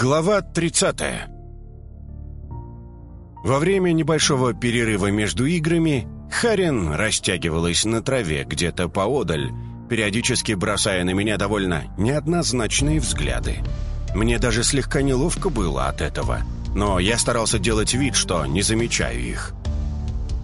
Глава 30 Во время небольшого перерыва между играми Харин растягивалась на траве где-то поодаль, периодически бросая на меня довольно неоднозначные взгляды. Мне даже слегка неловко было от этого, но я старался делать вид, что не замечаю их.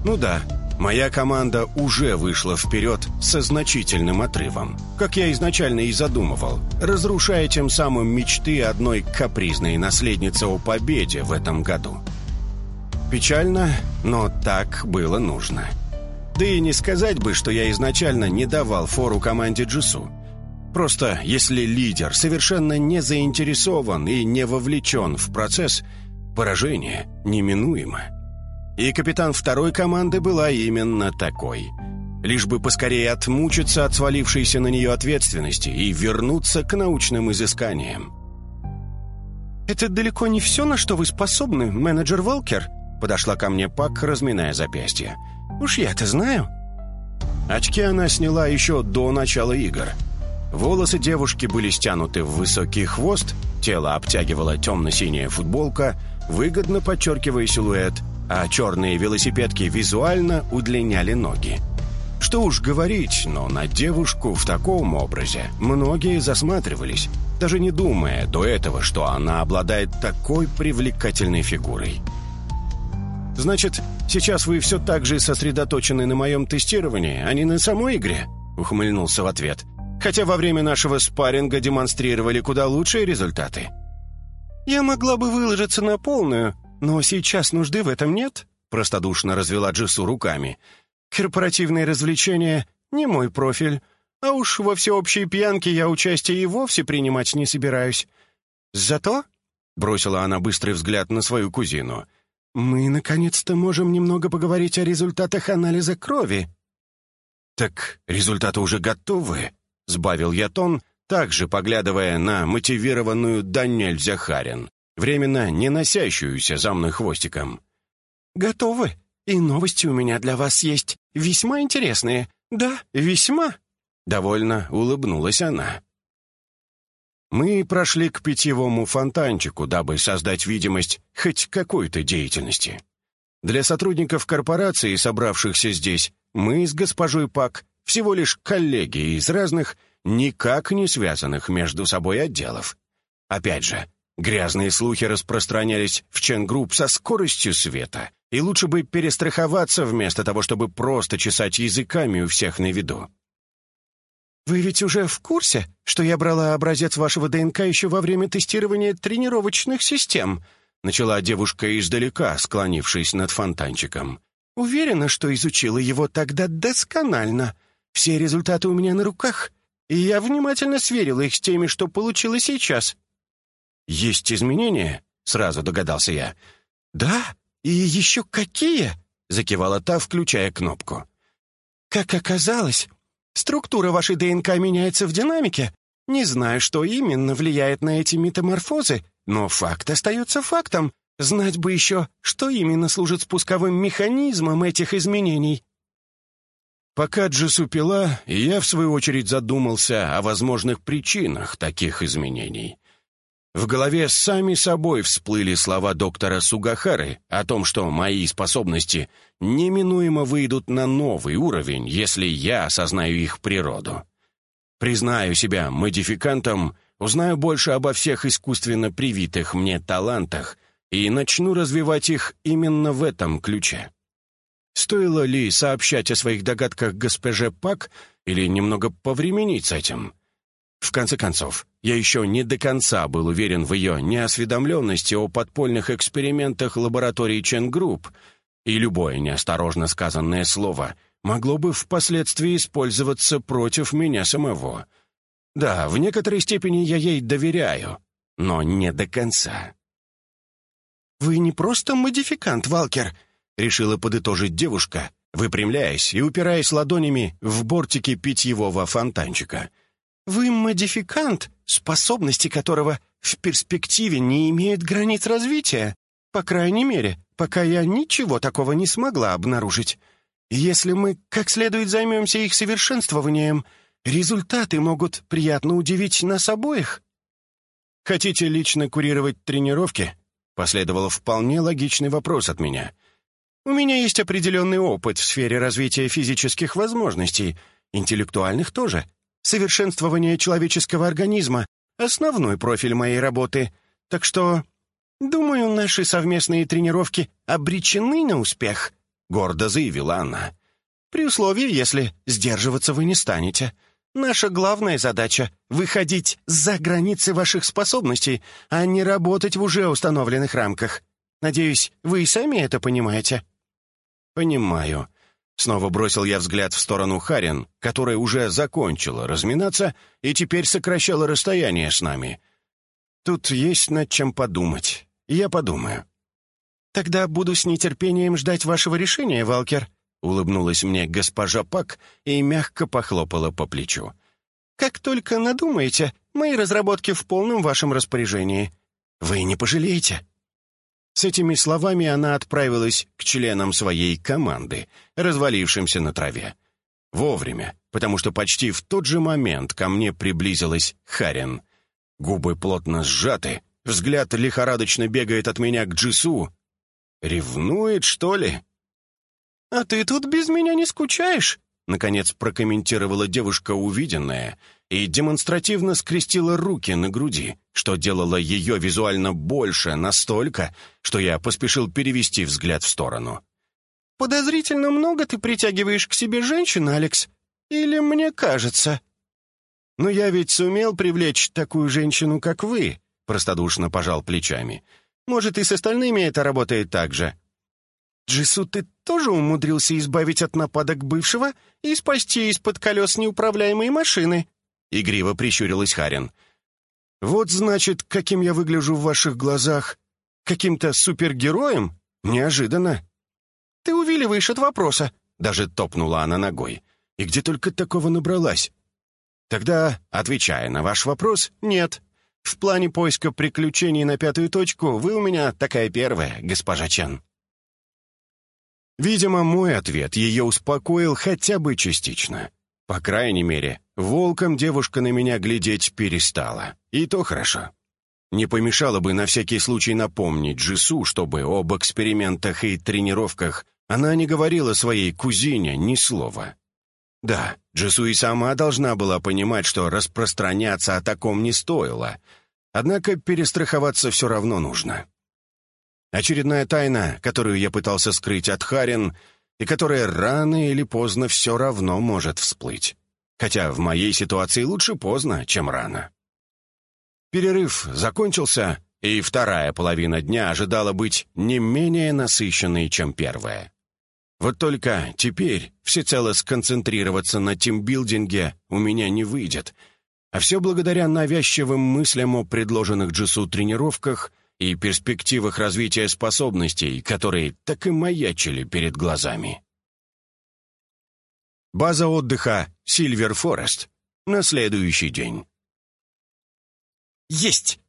Ну да, Моя команда уже вышла вперед со значительным отрывом, как я изначально и задумывал, разрушая тем самым мечты одной капризной наследницы о победе в этом году. Печально, но так было нужно. Да и не сказать бы, что я изначально не давал фору команде Джису. Просто если лидер совершенно не заинтересован и не вовлечен в процесс, поражение неминуемо. И капитан второй команды была именно такой. Лишь бы поскорее отмучиться от свалившейся на нее ответственности и вернуться к научным изысканиям. «Это далеко не все, на что вы способны, менеджер Волкер», подошла ко мне Пак, разминая запястье. «Уж я-то знаю». Очки она сняла еще до начала игр. Волосы девушки были стянуты в высокий хвост, тело обтягивала темно-синяя футболка, выгодно подчеркивая силуэт – а черные велосипедки визуально удлиняли ноги. Что уж говорить, но на девушку в таком образе многие засматривались, даже не думая до этого, что она обладает такой привлекательной фигурой. «Значит, сейчас вы все так же сосредоточены на моем тестировании, а не на самой игре?» — ухмыльнулся в ответ. «Хотя во время нашего спарринга демонстрировали куда лучшие результаты». «Я могла бы выложиться на полную, «Но сейчас нужды в этом нет», — простодушно развела Джису руками. «Корпоративные развлечения — не мой профиль, а уж во всеобщей пьянке я участие и вовсе принимать не собираюсь. Зато...» — бросила она быстрый взгляд на свою кузину. «Мы, наконец-то, можем немного поговорить о результатах анализа крови». «Так результаты уже готовы?» — сбавил я тон, также поглядывая на мотивированную Даниэль Захарин временно не носящуюся за мной хвостиком. «Готовы. И новости у меня для вас есть. Весьма интересные. Да, весьма». Довольно улыбнулась она. Мы прошли к питьевому фонтанчику, дабы создать видимость хоть какой-то деятельности. Для сотрудников корпорации, собравшихся здесь, мы с госпожой Пак всего лишь коллеги из разных, никак не связанных между собой отделов. Опять же, Грязные слухи распространялись в Ченгрупп со скоростью света, и лучше бы перестраховаться вместо того, чтобы просто чесать языками у всех на виду. «Вы ведь уже в курсе, что я брала образец вашего ДНК еще во время тестирования тренировочных систем?» начала девушка издалека, склонившись над фонтанчиком. «Уверена, что изучила его тогда досконально. Все результаты у меня на руках, и я внимательно сверила их с теми, что получила сейчас. «Есть изменения?» — сразу догадался я. «Да, и еще какие?» — закивала та, включая кнопку. «Как оказалось, структура вашей ДНК меняется в динамике. Не знаю, что именно влияет на эти метаморфозы, но факт остается фактом. Знать бы еще, что именно служит спусковым механизмом этих изменений». Пока Джесу пила, я, в свою очередь, задумался о возможных причинах таких изменений. В голове сами собой всплыли слова доктора Сугахары о том, что мои способности неминуемо выйдут на новый уровень, если я осознаю их природу. Признаю себя модификантом, узнаю больше обо всех искусственно привитых мне талантах и начну развивать их именно в этом ключе. Стоило ли сообщать о своих догадках госпоже Пак или немного повременить с этим? В конце концов, я еще не до конца был уверен в ее неосведомленности о подпольных экспериментах лаборатории Ченгрупп, и любое неосторожно сказанное слово могло бы впоследствии использоваться против меня самого. Да, в некоторой степени я ей доверяю, но не до конца. «Вы не просто модификант, Валкер», — решила подытожить девушка, выпрямляясь и упираясь ладонями в бортики питьевого фонтанчика — вы модификант, способности которого в перспективе не имеют границ развития. По крайней мере, пока я ничего такого не смогла обнаружить. Если мы как следует займемся их совершенствованием, результаты могут приятно удивить нас обоих». «Хотите лично курировать тренировки?» Последовал вполне логичный вопрос от меня. «У меня есть определенный опыт в сфере развития физических возможностей, интеллектуальных тоже. Совершенствование человеческого организма — основной профиль моей работы. Так что, думаю, наши совместные тренировки обречены на успех», — гордо заявила она. «При условии, если сдерживаться вы не станете». Наша главная задача — выходить за границы ваших способностей, а не работать в уже установленных рамках. Надеюсь, вы и сами это понимаете?» «Понимаю». Снова бросил я взгляд в сторону Харин, которая уже закончила разминаться и теперь сокращала расстояние с нами. «Тут есть над чем подумать. Я подумаю». «Тогда буду с нетерпением ждать вашего решения, Валкер», Улыбнулась мне госпожа Пак и мягко похлопала по плечу. «Как только надумаете, мои разработки в полном вашем распоряжении. Вы не пожалеете». С этими словами она отправилась к членам своей команды, развалившимся на траве. Вовремя, потому что почти в тот же момент ко мне приблизилась Харин. Губы плотно сжаты, взгляд лихорадочно бегает от меня к Джису. «Ревнует, что ли?» «А ты тут без меня не скучаешь?» Наконец прокомментировала девушка увиденное и демонстративно скрестила руки на груди, что делало ее визуально больше настолько, что я поспешил перевести взгляд в сторону. «Подозрительно много ты притягиваешь к себе женщин, Алекс? Или мне кажется?» «Но я ведь сумел привлечь такую женщину, как вы», — простодушно пожал плечами. «Может, и с остальными это работает так же?» Джису, ты тоже умудрился избавить от нападок бывшего и спасти из-под колес неуправляемой машины?» Игриво прищурилась Харин. «Вот, значит, каким я выгляжу в ваших глазах. Каким-то супергероем? Неожиданно». «Ты увиливаешь от вопроса», — даже топнула она ногой. «И где только такого набралась?» «Тогда, отвечая на ваш вопрос, нет. В плане поиска приключений на пятую точку вы у меня такая первая, госпожа Чен». Видимо, мой ответ ее успокоил хотя бы частично. По крайней мере, волком девушка на меня глядеть перестала. И то хорошо. Не помешало бы на всякий случай напомнить Джису, чтобы об экспериментах и тренировках она не говорила своей кузине ни слова. Да, Джису и сама должна была понимать, что распространяться о таком не стоило. Однако перестраховаться все равно нужно. Очередная тайна, которую я пытался скрыть от Харин, и которая рано или поздно все равно может всплыть. Хотя в моей ситуации лучше поздно, чем рано. Перерыв закончился, и вторая половина дня ожидала быть не менее насыщенной, чем первая. Вот только теперь всецело сконцентрироваться на тимбилдинге у меня не выйдет, а все благодаря навязчивым мыслям о предложенных Джису тренировках — и перспективах развития способностей, которые так и маячили перед глазами. База отдыха «Сильвер Форест» на следующий день. «Есть!»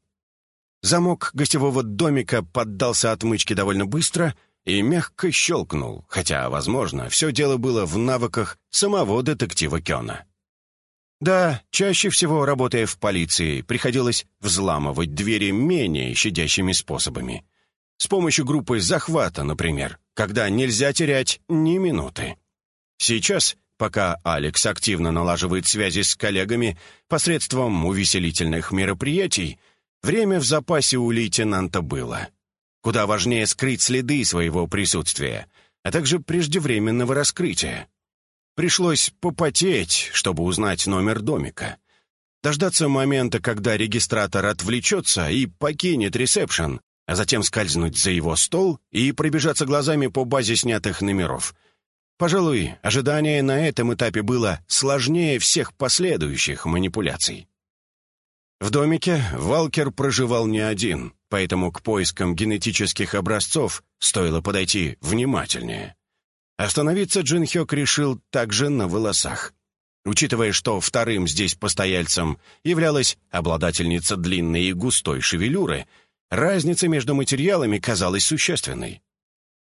Замок гостевого домика поддался отмычке довольно быстро и мягко щелкнул, хотя, возможно, все дело было в навыках самого детектива Кёна. Да, чаще всего, работая в полиции, приходилось взламывать двери менее щадящими способами. С помощью группы захвата, например, когда нельзя терять ни минуты. Сейчас, пока Алекс активно налаживает связи с коллегами посредством увеселительных мероприятий, время в запасе у лейтенанта было. Куда важнее скрыть следы своего присутствия, а также преждевременного раскрытия. Пришлось попотеть, чтобы узнать номер домика. Дождаться момента, когда регистратор отвлечется и покинет ресепшн, а затем скользнуть за его стол и пробежаться глазами по базе снятых номеров. Пожалуй, ожидание на этом этапе было сложнее всех последующих манипуляций. В домике Валкер проживал не один, поэтому к поискам генетических образцов стоило подойти внимательнее. Остановиться Джин Хёк решил также на волосах. Учитывая, что вторым здесь постояльцем являлась обладательница длинной и густой шевелюры, разница между материалами казалась существенной.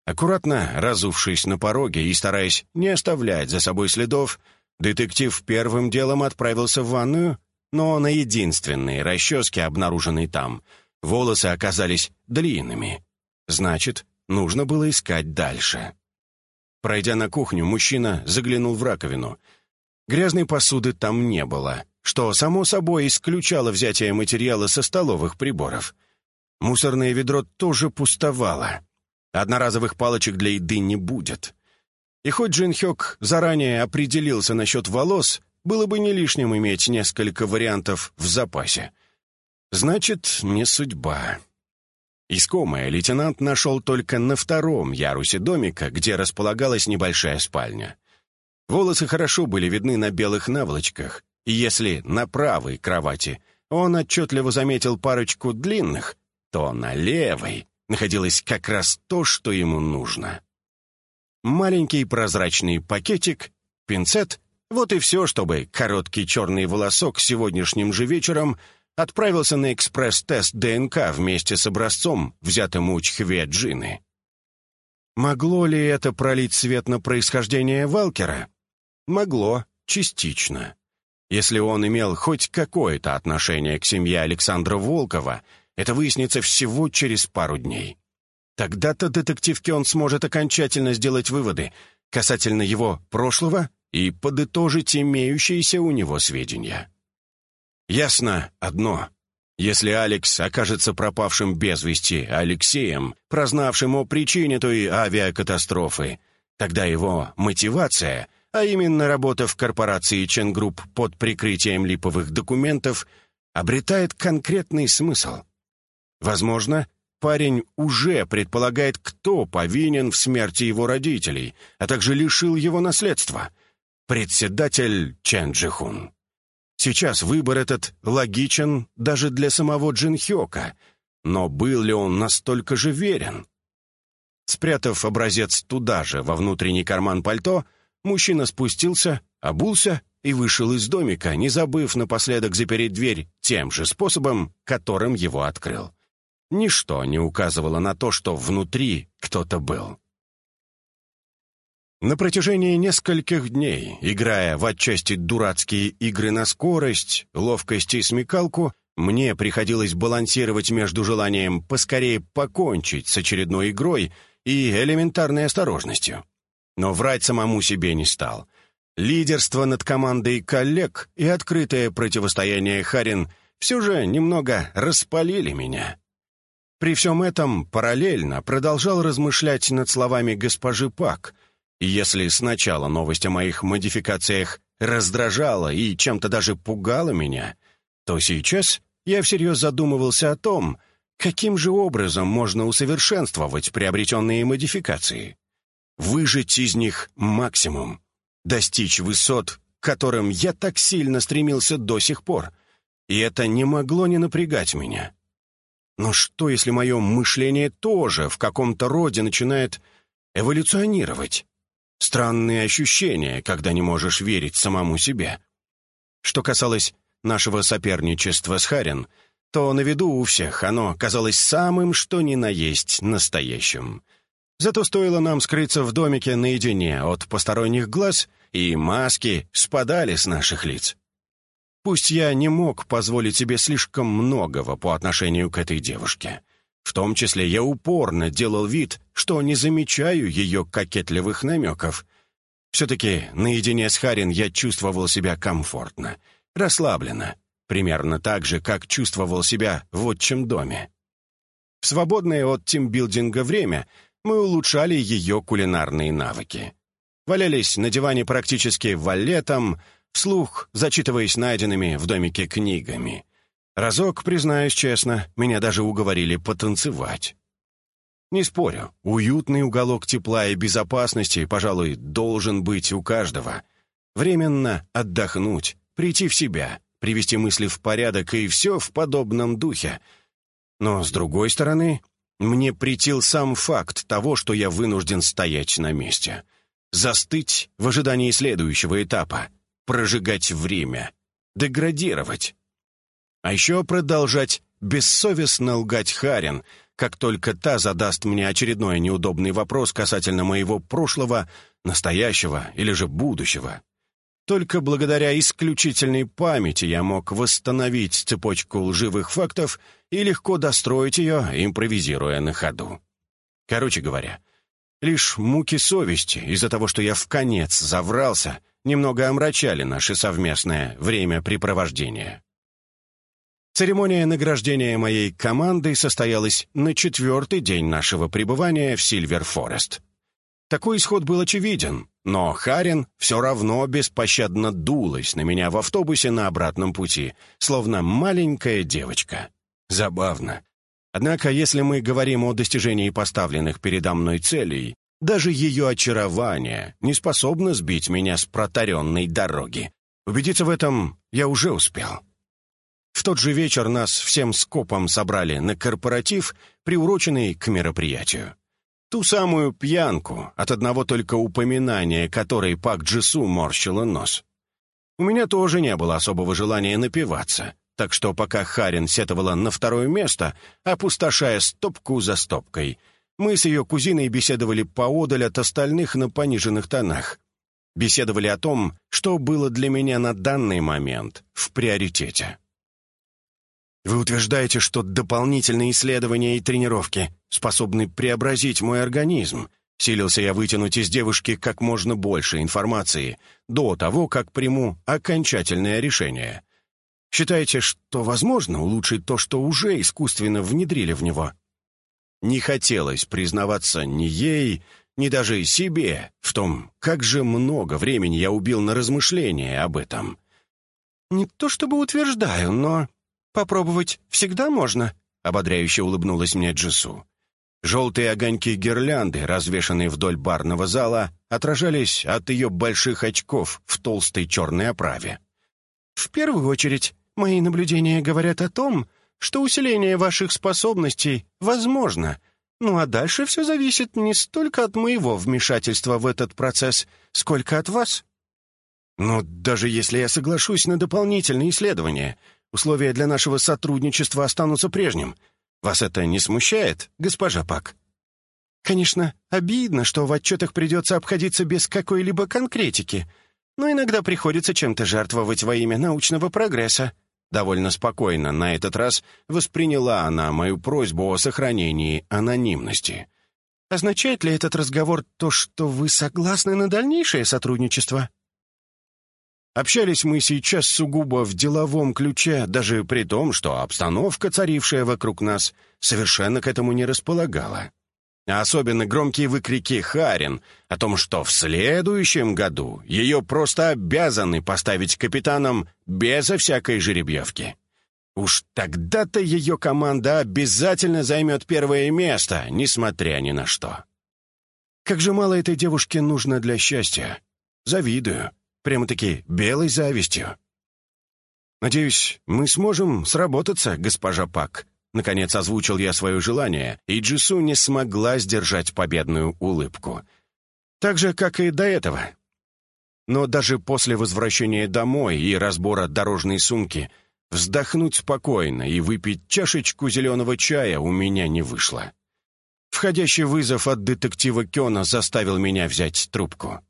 Аккуратно разувшись на пороге и стараясь не оставлять за собой следов, детектив первым делом отправился в ванную, но на единственной расческе, обнаруженной там, волосы оказались длинными. Значит, нужно было искать дальше. Пройдя на кухню, мужчина заглянул в раковину. Грязной посуды там не было, что, само собой, исключало взятие материала со столовых приборов. Мусорное ведро тоже пустовало. Одноразовых палочек для еды не будет. И хоть Джин Хёк заранее определился насчет волос, было бы не лишним иметь несколько вариантов в запасе. Значит, не судьба. Искомое лейтенант нашел только на втором ярусе домика, где располагалась небольшая спальня. Волосы хорошо были видны на белых наволочках, и если на правой кровати он отчетливо заметил парочку длинных, то на левой находилось как раз то, что ему нужно. Маленький прозрачный пакетик, пинцет — вот и все, чтобы короткий черный волосок сегодняшним же вечером отправился на экспресс-тест ДНК вместе с образцом, взятым у Чхве Джины. Могло ли это пролить свет на происхождение Валкера? Могло, частично. Если он имел хоть какое-то отношение к семье Александра Волкова, это выяснится всего через пару дней. Тогда-то детектив Кён сможет окончательно сделать выводы касательно его прошлого и подытожить имеющиеся у него сведения. Ясно одно. Если Алекс окажется пропавшим без вести Алексеем, прознавшим о причине той авиакатастрофы, тогда его мотивация, а именно работа в корпорации Ченгрупп под прикрытием липовых документов, обретает конкретный смысл. Возможно, парень уже предполагает, кто повинен в смерти его родителей, а также лишил его наследства. Председатель Чен Джихун. Сейчас выбор этот логичен даже для самого Джин Хёка, но был ли он настолько же верен? Спрятав образец туда же, во внутренний карман пальто, мужчина спустился, обулся и вышел из домика, не забыв напоследок запереть дверь тем же способом, которым его открыл. Ничто не указывало на то, что внутри кто-то был. На протяжении нескольких дней, играя в отчасти дурацкие игры на скорость, ловкость и смекалку, мне приходилось балансировать между желанием поскорее покончить с очередной игрой и элементарной осторожностью. Но врать самому себе не стал. Лидерство над командой коллег и открытое противостояние Харин все же немного распалили меня. При всем этом параллельно продолжал размышлять над словами госпожи Пак, и если сначала новость о моих модификациях раздражала и чем-то даже пугала меня, то сейчас я всерьез задумывался о том, каким же образом можно усовершенствовать приобретенные модификации. Выжить из них максимум, достичь высот, к которым я так сильно стремился до сих пор, и это не могло не напрягать меня. Но что, если мое мышление тоже в каком-то роде начинает эволюционировать? Странные ощущения, когда не можешь верить самому себе. Что касалось нашего соперничества с Харин, то на виду у всех оно казалось самым, что ни на есть, настоящим. Зато стоило нам скрыться в домике наедине от посторонних глаз, и маски спадали с наших лиц. Пусть я не мог позволить себе слишком многого по отношению к этой девушке. В том числе я упорно делал вид, что не замечаю ее кокетливых намеков. Все-таки наедине с Харин я чувствовал себя комфортно, расслабленно, примерно так же, как чувствовал себя в отчим доме. В свободное от тимбилдинга время мы улучшали ее кулинарные навыки. Валялись на диване практически валетом, вслух зачитываясь найденными в домике книгами. Разок, признаюсь честно, меня даже уговорили потанцевать. Не спорю, уютный уголок тепла и безопасности, пожалуй, должен быть у каждого. Временно отдохнуть, прийти в себя, привести мысли в порядок и все в подобном духе. Но, с другой стороны, мне притил сам факт того, что я вынужден стоять на месте. Застыть в ожидании следующего этапа — прожигать время, деградировать. А еще продолжать бессовестно лгать Харин, как только та задаст мне очередной неудобный вопрос касательно моего прошлого, настоящего или же будущего. Только благодаря исключительной памяти я мог восстановить цепочку лживых фактов и легко достроить ее, импровизируя на ходу. Короче говоря, лишь муки совести из-за того, что я в конец заврался, немного омрачали наше совместное времяпрепровождение. Церемония награждения моей команды состоялась на четвертый день нашего пребывания в Сильвер-Форест. Такой исход был очевиден, но Харин все равно беспощадно дулась на меня в автобусе на обратном пути, словно маленькая девочка. Забавно. Однако, если мы говорим о достижении поставленных передо мной целей, даже ее очарование не способно сбить меня с протаренной дороги. Убедиться в этом я уже успел. В тот же вечер нас всем скопом собрали на корпоратив, приуроченный к мероприятию. Ту самую пьянку, от одного только упоминания которой Пак Джису морщила нос. У меня тоже не было особого желания напиваться, так что пока Харин сетовала на второе место, опустошая стопку за стопкой, мы с ее кузиной беседовали поодаль от остальных на пониженных тонах. Беседовали о том, что было для меня на данный момент в приоритете. Вы утверждаете, что дополнительные исследования и тренировки способны преобразить мой организм. Силился я вытянуть из девушки как можно больше информации до того, как приму окончательное решение. Считаете, что возможно улучшить то, что уже искусственно внедрили в него? Не хотелось признаваться ни ей, ни даже себе в том, как же много времени я убил на размышления об этом. Не то чтобы утверждаю, но «Попробовать всегда можно», — ободряюще улыбнулась мне Джису. Желтые огоньки гирлянды, развешанные вдоль барного зала, отражались от ее больших очков в толстой черной оправе. «В первую очередь, мои наблюдения говорят о том, что усиление ваших способностей возможно, ну а дальше все зависит не столько от моего вмешательства в этот процесс, сколько от вас». «Но даже если я соглашусь на дополнительные исследования, Условия для нашего сотрудничества останутся прежним. Вас это не смущает, госпожа Пак?» «Конечно, обидно, что в отчетах придется обходиться без какой-либо конкретики, но иногда приходится чем-то жертвовать во имя научного прогресса». Довольно спокойно на этот раз восприняла она мою просьбу о сохранении анонимности. «Означает ли этот разговор то, что вы согласны на дальнейшее сотрудничество?» Общались мы сейчас сугубо в деловом ключе, даже при том, что обстановка, царившая вокруг нас, совершенно к этому не располагала. А особенно громкие выкрики Харин о том, что в следующем году ее просто обязаны поставить капитаном безо всякой жеребьевки. Уж тогда-то ее команда обязательно займет первое место, несмотря ни на что. Как же мало этой девушке нужно для счастья. Завидую. Прямо-таки белой завистью. «Надеюсь, мы сможем сработаться, госпожа Пак», Наконец озвучил я свое желание, и Джису не смогла сдержать победную улыбку. Так же, как и до этого. Но даже после возвращения домой и разбора дорожной сумки вздохнуть спокойно и выпить чашечку зеленого чая у меня не вышло. Входящий вызов от детектива Кёна заставил меня взять трубку.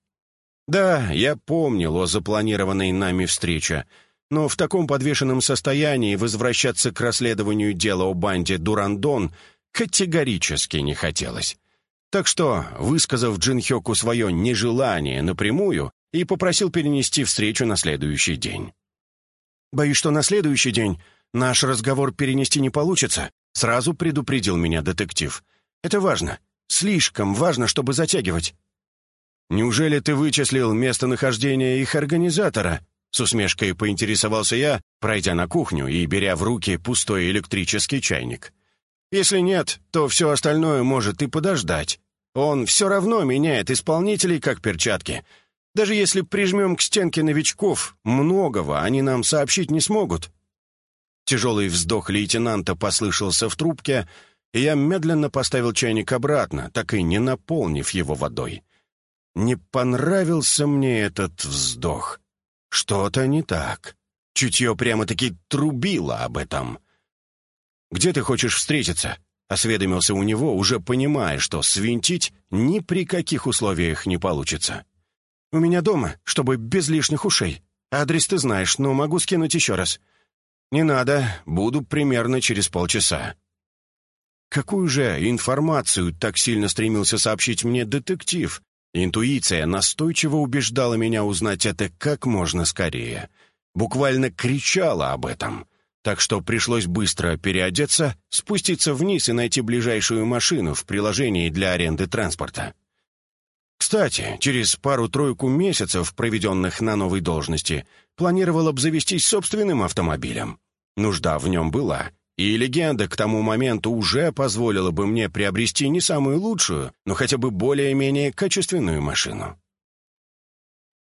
Да, я помнил о запланированной нами встрече, но в таком подвешенном состоянии возвращаться к расследованию дела о банде Дурандон категорически не хотелось. Так что, высказав Джинхёку свое нежелание напрямую, и попросил перенести встречу на следующий день. «Боюсь, что на следующий день наш разговор перенести не получится», сразу предупредил меня детектив. «Это важно. Слишком важно, чтобы затягивать. «Неужели ты вычислил местонахождение их организатора?» С усмешкой поинтересовался я, пройдя на кухню и беря в руки пустой электрический чайник. «Если нет, то все остальное может и подождать. Он все равно меняет исполнителей, как перчатки. Даже если прижмем к стенке новичков, многого они нам сообщить не смогут». Тяжелый вздох лейтенанта послышался в трубке, и я медленно поставил чайник обратно, так и не наполнив его водой. Не понравился мне этот вздох. Что-то не так. Чутье прямо-таки трубило об этом. «Где ты хочешь встретиться?» — осведомился у него, уже понимая, что свинтить ни при каких условиях не получится. У меня дома, чтобы без лишних ушей. Адрес ты знаешь, но могу скинуть еще раз». «Не надо, буду примерно через полчаса». Какую же информацию так сильно стремился сообщить мне детектив? Интуиция настойчиво убеждала меня узнать это как можно скорее. Буквально кричала об этом. Так что пришлось быстро переодеться, спуститься вниз и найти ближайшую машину в приложении для аренды транспорта. Кстати, через пару-тройку месяцев, проведенных на новой должности, планировал обзавестись собственным автомобилем. Нужда в нем была, и легенда к тому моменту уже позволила бы мне приобрести не самую лучшую, но хотя бы более-менее качественную машину.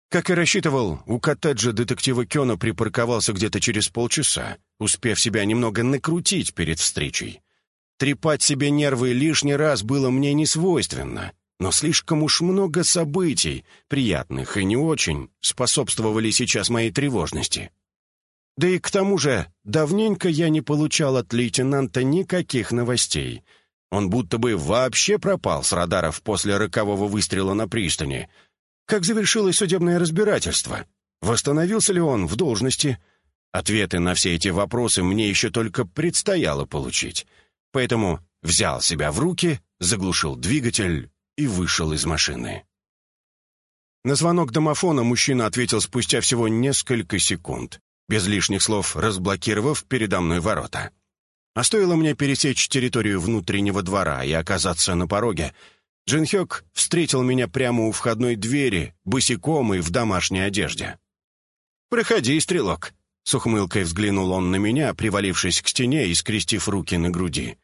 Как и рассчитывал, у коттеджа детектива Кёна припарковался где-то через полчаса, успев себя немного накрутить перед встречей. Трепать себе нервы лишний раз было мне не свойственно, но слишком уж много событий, приятных и не очень, способствовали сейчас моей тревожности. Да и к тому же, давненько я не получал от лейтенанта никаких новостей. Он будто бы вообще пропал с радаров после рокового выстрела на пристани. Как завершилось судебное разбирательство? Восстановился ли он в должности? Ответы на все эти вопросы мне еще только предстояло получить. Поэтому взял себя в руки, заглушил двигатель и вышел из машины. На звонок домофона мужчина ответил спустя всего несколько секунд без лишних слов разблокировав передо мной ворота. А стоило мне пересечь территорию внутреннего двора и оказаться на пороге, Джин Хёк встретил меня прямо у входной двери, босиком и в домашней одежде. «Проходи, стрелок», — с ухмылкой взглянул он на меня, привалившись к стене и скрестив руки на груди.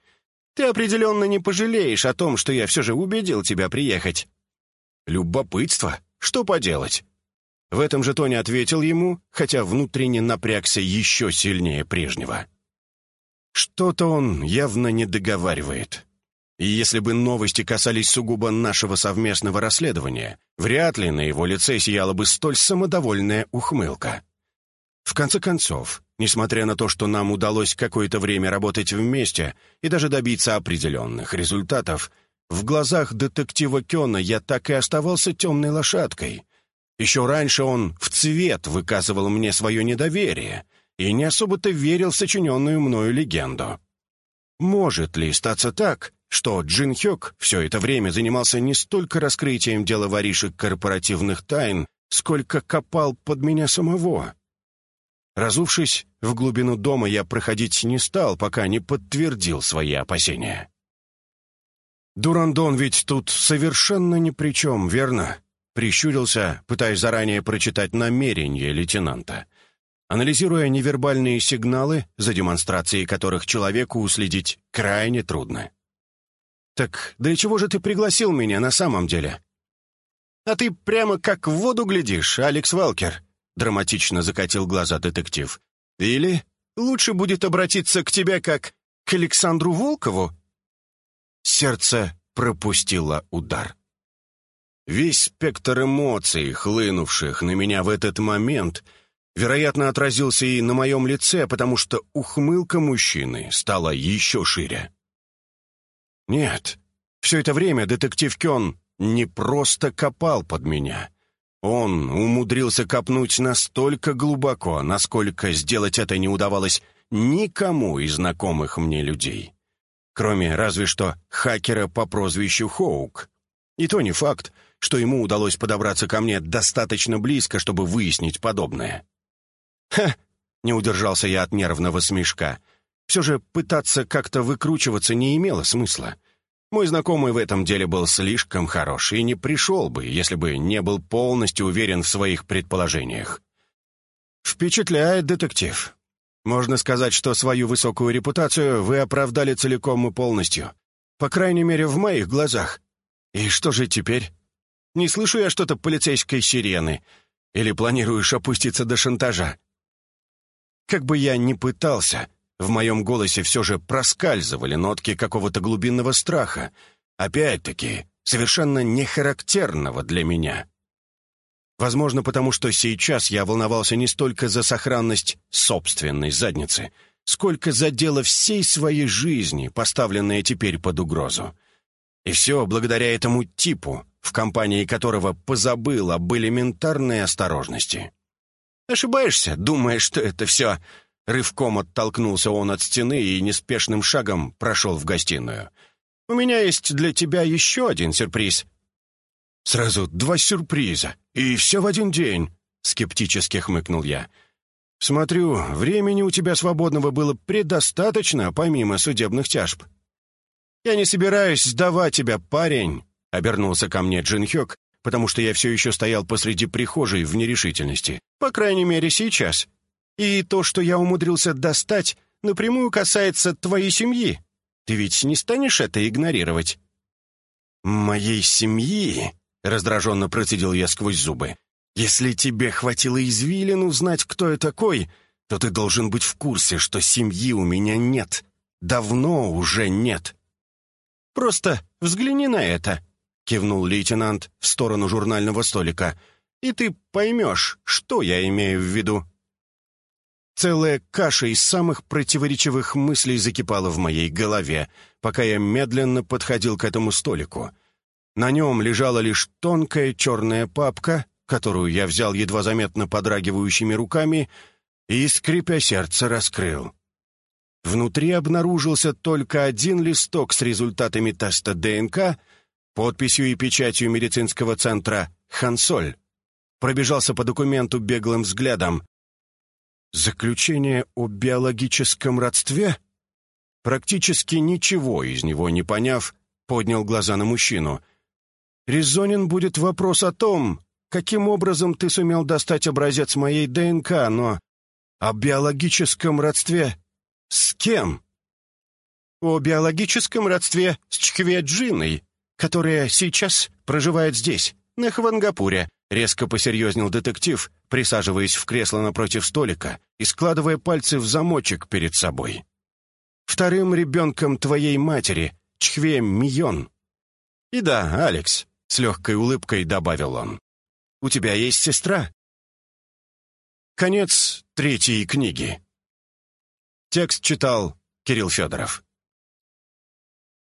«Ты определенно не пожалеешь о том, что я все же убедил тебя приехать». «Любопытство? Что поделать?» В этом же тоне ответил ему, хотя внутренне напрягся еще сильнее прежнего. Что-то он явно не договаривает. И если бы новости касались сугубо нашего совместного расследования, вряд ли на его лице сияла бы столь самодовольная ухмылка. В конце концов, несмотря на то, что нам удалось какое-то время работать вместе и даже добиться определенных результатов, в глазах детектива Кёна я так и оставался темной лошадкой — еще раньше он в цвет выказывал мне свое недоверие и не особо-то верил в сочиненную мною легенду. Может ли статься так, что Джин Хёк все это время занимался не столько раскрытием дела воришек корпоративных тайн, сколько копал под меня самого? Разувшись, в глубину дома я проходить не стал, пока не подтвердил свои опасения. Дурандон ведь тут совершенно ни при чем, верно? Прищурился, пытаясь заранее прочитать намерения лейтенанта. Анализируя невербальные сигналы, за демонстрацией которых человеку уследить крайне трудно. «Так для чего же ты пригласил меня на самом деле?» «А ты прямо как в воду глядишь, Алекс Велкер», — драматично закатил глаза детектив. «Или лучше будет обратиться к тебе как к Александру Волкову?» Сердце пропустило удар. Весь спектр эмоций, хлынувших на меня в этот момент, вероятно, отразился и на моем лице, потому что ухмылка мужчины стала еще шире. Нет, все это время детектив Кён не просто копал под меня. Он умудрился копнуть настолько глубоко, насколько сделать это не удавалось никому из знакомых мне людей. Кроме разве что хакера по прозвищу Хоук. И то не факт, что ему удалось подобраться ко мне достаточно близко, чтобы выяснить подобное. «Ха!» — не удержался я от нервного смешка. Все же пытаться как-то выкручиваться не имело смысла. Мой знакомый в этом деле был слишком хорош и не пришел бы, если бы не был полностью уверен в своих предположениях. «Впечатляет, детектив. Можно сказать, что свою высокую репутацию вы оправдали целиком и полностью. По крайней мере, в моих глазах. И что же теперь?» Не слышу я что-то полицейской сирены. Или планируешь опуститься до шантажа? Как бы я ни пытался, в моем голосе все же проскальзывали нотки какого-то глубинного страха. Опять-таки, совершенно не характерного для меня. Возможно, потому что сейчас я волновался не столько за сохранность собственной задницы, сколько за дело всей своей жизни, поставленное теперь под угрозу. И все благодаря этому типу, в компании которого позабыл об элементарной осторожности. «Ошибаешься, думая, что это все...» Рывком оттолкнулся он от стены и неспешным шагом прошел в гостиную. «У меня есть для тебя еще один сюрприз». «Сразу два сюрприза, и все в один день», — скептически хмыкнул я. «Смотрю, времени у тебя свободного было предостаточно, помимо судебных тяжб». «Я не собираюсь сдавать тебя, парень», — обернулся ко мне Джин Хёк, потому что я все еще стоял посреди прихожей в нерешительности. «По крайней мере, сейчас. И то, что я умудрился достать, напрямую касается твоей семьи. Ты ведь не станешь это игнорировать?» «Моей семьи?» — раздраженно процедил я сквозь зубы. «Если тебе хватило извилин узнать, кто я такой, то ты должен быть в курсе, что семьи у меня нет. Давно уже нет». «Просто взгляни на это», — кивнул лейтенант в сторону журнального столика, «и ты поймешь, что я имею в виду». Целая каша из самых противоречивых мыслей закипала в моей голове, пока я медленно подходил к этому столику. На нем лежала лишь тонкая черная папка, которую я взял едва заметно подрагивающими руками и, скрипя сердце, раскрыл. Внутри обнаружился только один листок с результатами теста ДНК, подписью и печатью медицинского центра «Хансоль». Пробежался по документу беглым взглядом. Заключение о биологическом родстве? Практически ничего из него не поняв, поднял глаза на мужчину. Резонен будет вопрос о том, каким образом ты сумел достать образец моей ДНК, но о биологическом родстве «С кем?» «О биологическом родстве с Чхведжиной, которая сейчас проживает здесь, на Хвангапуре», резко посерьезнел детектив, присаживаясь в кресло напротив столика и складывая пальцы в замочек перед собой. «Вторым ребенком твоей матери, Чхве Мион». «И да, Алекс», — с легкой улыбкой добавил он, — «у тебя есть сестра?» Конец третьей книги. Текст читал Кирилл Федоров.